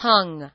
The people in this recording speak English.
tongue.